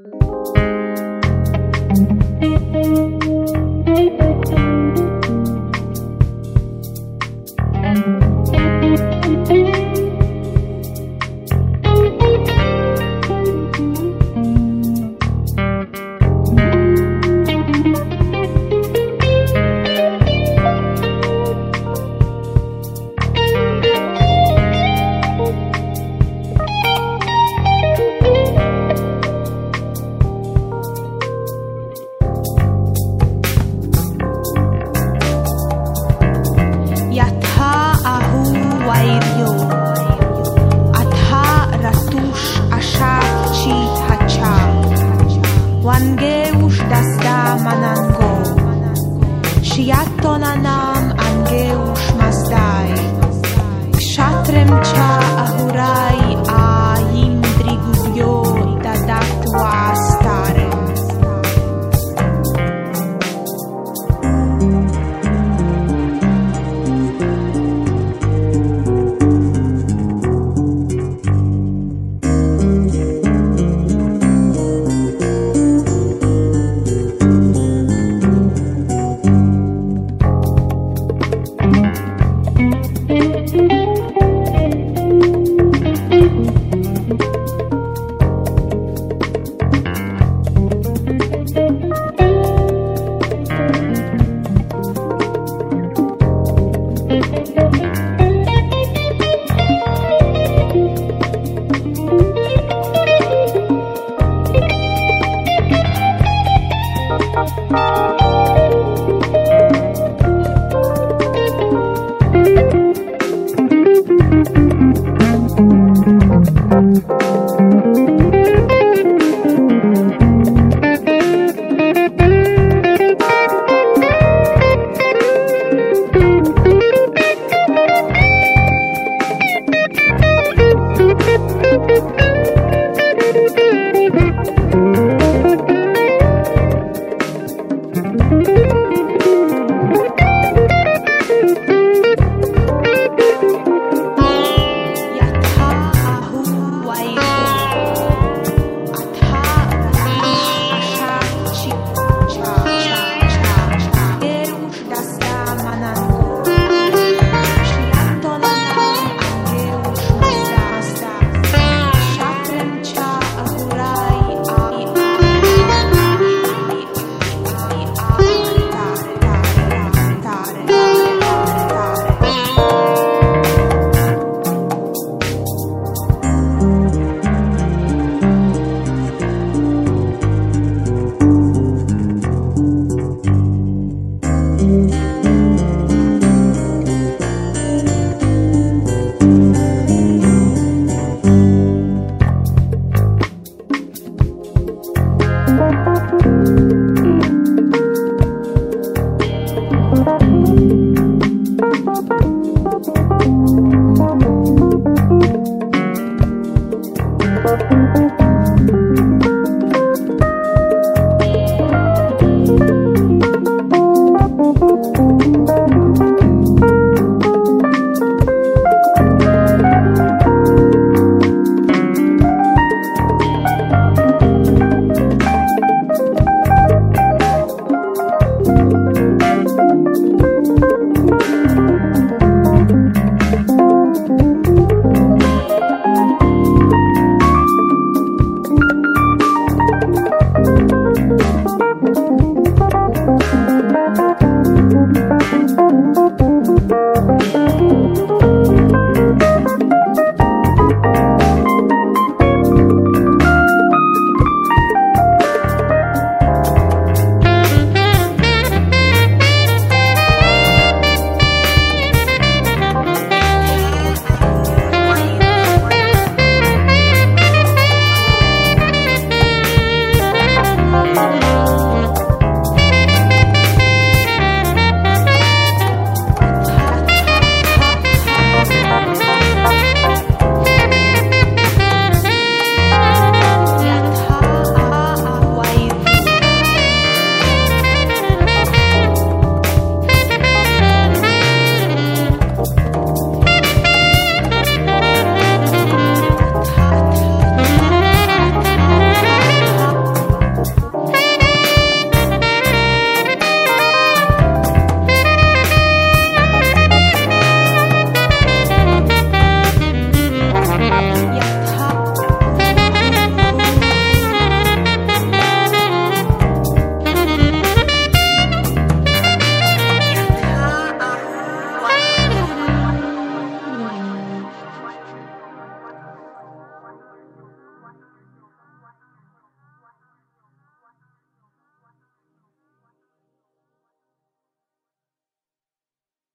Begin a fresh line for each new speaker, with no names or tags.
you. thank you